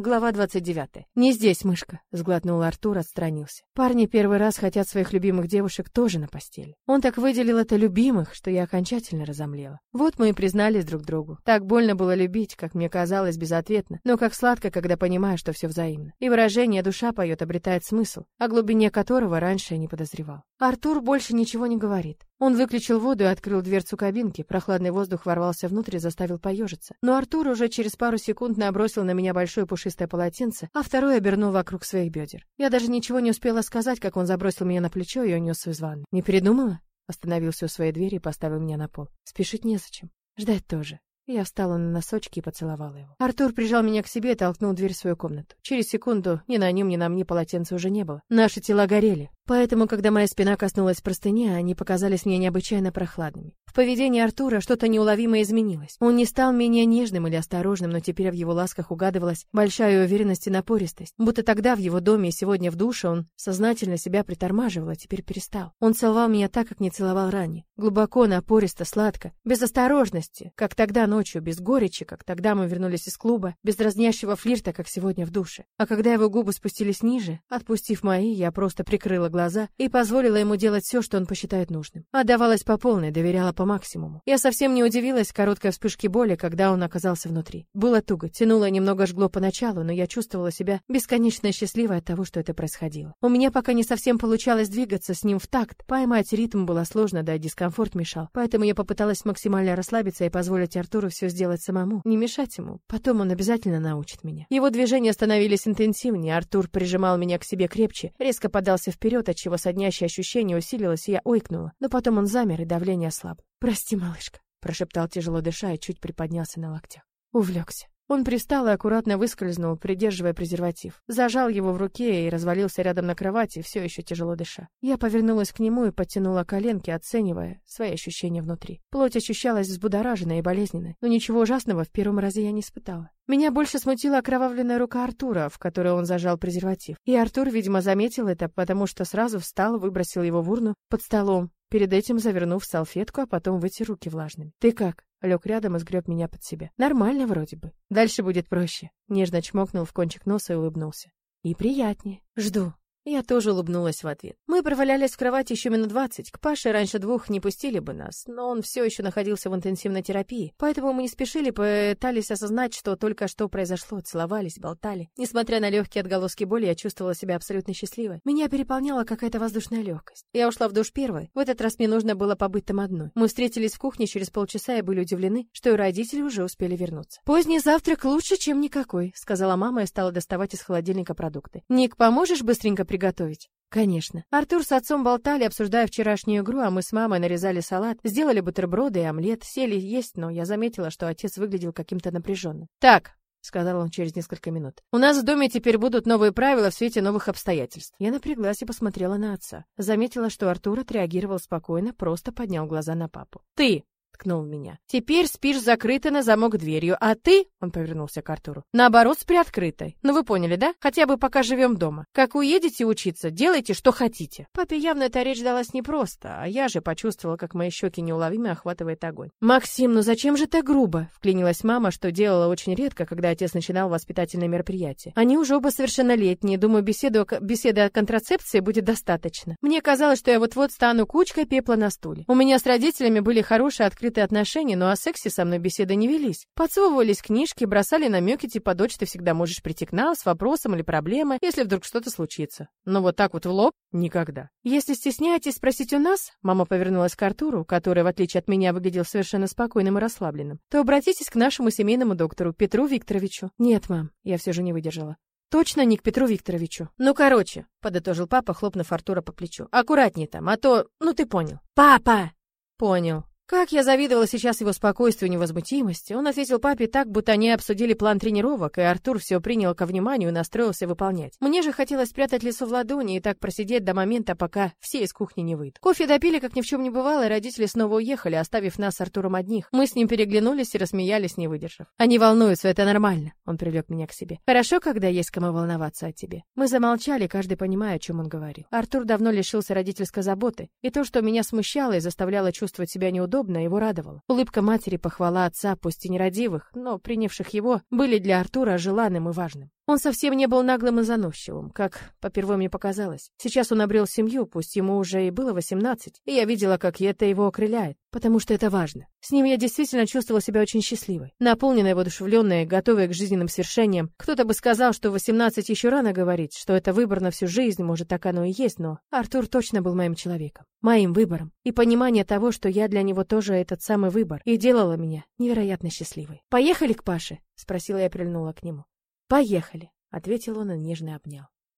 Глава 29. «Не здесь, мышка», — сглотнул Артур, отстранился. «Парни первый раз хотят своих любимых девушек тоже на постели. Он так выделил это любимых, что я окончательно разомлела. Вот мы и признались друг другу. Так больно было любить, как мне казалось, безответно, но как сладко, когда понимаешь, что все взаимно. И выражение «душа поет» обретает смысл, о глубине которого раньше я не подозревал. Артур больше ничего не говорит. Он выключил воду и открыл дверцу кабинки. Прохладный воздух ворвался внутрь и заставил поежиться. Но Артур уже через пару секунд набросил на меня большое пушистое полотенце, а второе обернул вокруг своих бедер. Я даже ничего не успела сказать, как он забросил меня на плечо и унес из ванны. Не передумала? Остановился у своей двери и поставил меня на пол. Спешить незачем. Ждать тоже. Я встала на носочки и поцеловала его. Артур прижал меня к себе и толкнул дверь в свою комнату. Через секунду ни на нем, ни на мне полотенца уже не было. Наши тела горели. Поэтому, когда моя спина коснулась простыни, они показались мне необычайно прохладными. В поведении Артура что-то неуловимо изменилось. Он не стал менее нежным или осторожным, но теперь в его ласках угадывалась большая уверенность и напористость. Будто тогда в его доме и сегодня в душе он сознательно себя притормаживал, а теперь перестал. Он целовал меня так, как не целовал ранее. Глубоко, напористо, сладко, без осторожности, как тогда ночью, без горечи, как тогда мы вернулись из клуба, без дразнящего флирта, как сегодня в душе. А когда его губы спустились ниже, отпустив мои, я просто прикрыла глаза и позволила ему делать все, что он посчитает нужным. Отдавалась по полной, доверяла по максимуму. Я совсем не удивилась короткой вспышке боли, когда он оказался внутри. Было туго, тянуло, немного жгло поначалу, но я чувствовала себя бесконечно счастливой от того, что это происходило. У меня пока не совсем получалось двигаться с ним в такт, поймать ритм было сложно, да и дискомфорт мешал. Поэтому я попыталась максимально расслабиться и позволить Артуру все сделать самому, не мешать ему. Потом он обязательно научит меня. Его движения становились интенсивнее, Артур прижимал меня к себе крепче, резко подался вперед, отчего соднящее ощущение усилилось, и я ойкнула. Но потом он замер, и давление ослабло. «Прости, малышка», — прошептал тяжело дыша и чуть приподнялся на локтях. Увлекся. Он пристал и аккуратно выскользнул, придерживая презерватив. Зажал его в руке и развалился рядом на кровати, все еще тяжело дыша. Я повернулась к нему и подтянула коленки, оценивая свои ощущения внутри. Плоть ощущалась взбудораженной и болезненной, но ничего ужасного в первом разе я не испытала. Меня больше смутила окровавленная рука Артура, в которой он зажал презерватив. И Артур, видимо, заметил это, потому что сразу встал, выбросил его в урну под столом, перед этим завернув салфетку, а потом вытер руки влажными. «Ты как?» Лег рядом и сгреб меня под себя. Нормально вроде бы. Дальше будет проще. Нежно чмокнул в кончик носа и улыбнулся. И приятнее. Жду. Я тоже улыбнулась в ответ. Мы провалялись в кровати еще минут двадцать. К Паше раньше двух не пустили бы нас, но он все еще находился в интенсивной терапии. Поэтому мы не спешили, пытались осознать, что только что произошло, целовались, болтали. Несмотря на легкие отголоски боли, я чувствовала себя абсолютно счастливой. Меня переполняла какая-то воздушная легкость. Я ушла в душ первой. В этот раз мне нужно было побыть там одной. Мы встретились в кухне через полчаса и были удивлены, что и родители уже успели вернуться. «Поздний завтрак лучше, чем никакой», — сказала мама и стала доставать из холодильника продукты. «Ник, поможешь быстренько приготовить?» Приготовить. Конечно. Артур с отцом болтали, обсуждая вчерашнюю игру, а мы с мамой нарезали салат, сделали бутерброды и омлет, сели есть, но я заметила, что отец выглядел каким-то напряженным. Так, сказал он через несколько минут. У нас в доме теперь будут новые правила в свете новых обстоятельств. Я напряглась и посмотрела на отца. Заметила, что Артур отреагировал спокойно, просто поднял глаза на папу. Ты ткнул меня. Теперь спишь закрыто на замок дверью, а ты, он повернулся к Артуру, наоборот, с приоткрытой. Ну вы поняли, да? Хотя бы пока живем дома. Как уедете учиться, делайте, что хотите. Папе явно эта речь далась непросто, а я же почувствовала, как мои щеки неуловимо охватывает огонь. Максим, ну зачем же так грубо? Вклинилась мама, что делала очень редко, когда отец начинал воспитательное мероприятие. Они уже оба совершеннолетние, думаю, беседу, беседы о контрацепции будет достаточно. Мне казалось, что я вот-вот стану кучкой пепла на стуле. У меня с родителями были хорошие открытые открытые отношения, но о сексе со мной беседы не велись. Подсовывались книжки, бросали намеки типа «дочь, ты всегда можешь прийти к нам с вопросом или проблемой, если вдруг что-то случится». Но вот так вот в лоб — никогда. «Если стесняетесь спросить у нас», — мама повернулась к Артуру, который, в отличие от меня, выглядел совершенно спокойным и расслабленным, то обратитесь к нашему семейному доктору Петру Викторовичу. «Нет, мам», — я все же не выдержала. Точно не к Петру Викторовичу. Ну, короче, подытожил папа, хлопнув Артура по плечу. Аккуратней там, а то, ну ты понял. Папа! Понял. Как я завидовала сейчас его спокойствию и невозмутимости. Он ответил папе так, будто они обсудили план тренировок, и Артур все принял ко вниманию и настроился выполнять. Мне же хотелось спрятать лицо в ладони и так просидеть до момента, пока все из кухни не выйдут. Кофе допили, как ни в чем не бывало, и родители снова уехали, оставив нас с Артуром одних. Мы с ним переглянулись и рассмеялись, не выдержав. Они волнуются, это нормально. Он привлек меня к себе. Хорошо, когда есть кому волноваться о тебе. Мы замолчали, каждый понимая, о чем он говорил. Артур давно лишился родительской заботы, и то, что меня смущало и заставляло чувствовать себя неудобно, подобное его радовало. Улыбка матери, похвала отца, пусть и нерадивых, но принявших его, были для Артура желанным и важным. Он совсем не был наглым и заносчивым, как попервой мне показалось. Сейчас он обрел семью, пусть ему уже и было восемнадцать, и я видела, как это его окрыляет, потому что это важно. С ним я действительно чувствовала себя очень счастливой, наполненной, воодушевленной, готовой к жизненным свершениям. Кто-то бы сказал, что восемнадцать еще рано говорить, что это выбор на всю жизнь, может, так оно и есть, но Артур точно был моим человеком, моим выбором, и понимание того, что я для него тоже этот самый выбор, и делало меня невероятно счастливой. «Поехали к Паше?» — спросила я, прильнула к нему. «Поехали», — ответил он и нежно обнял.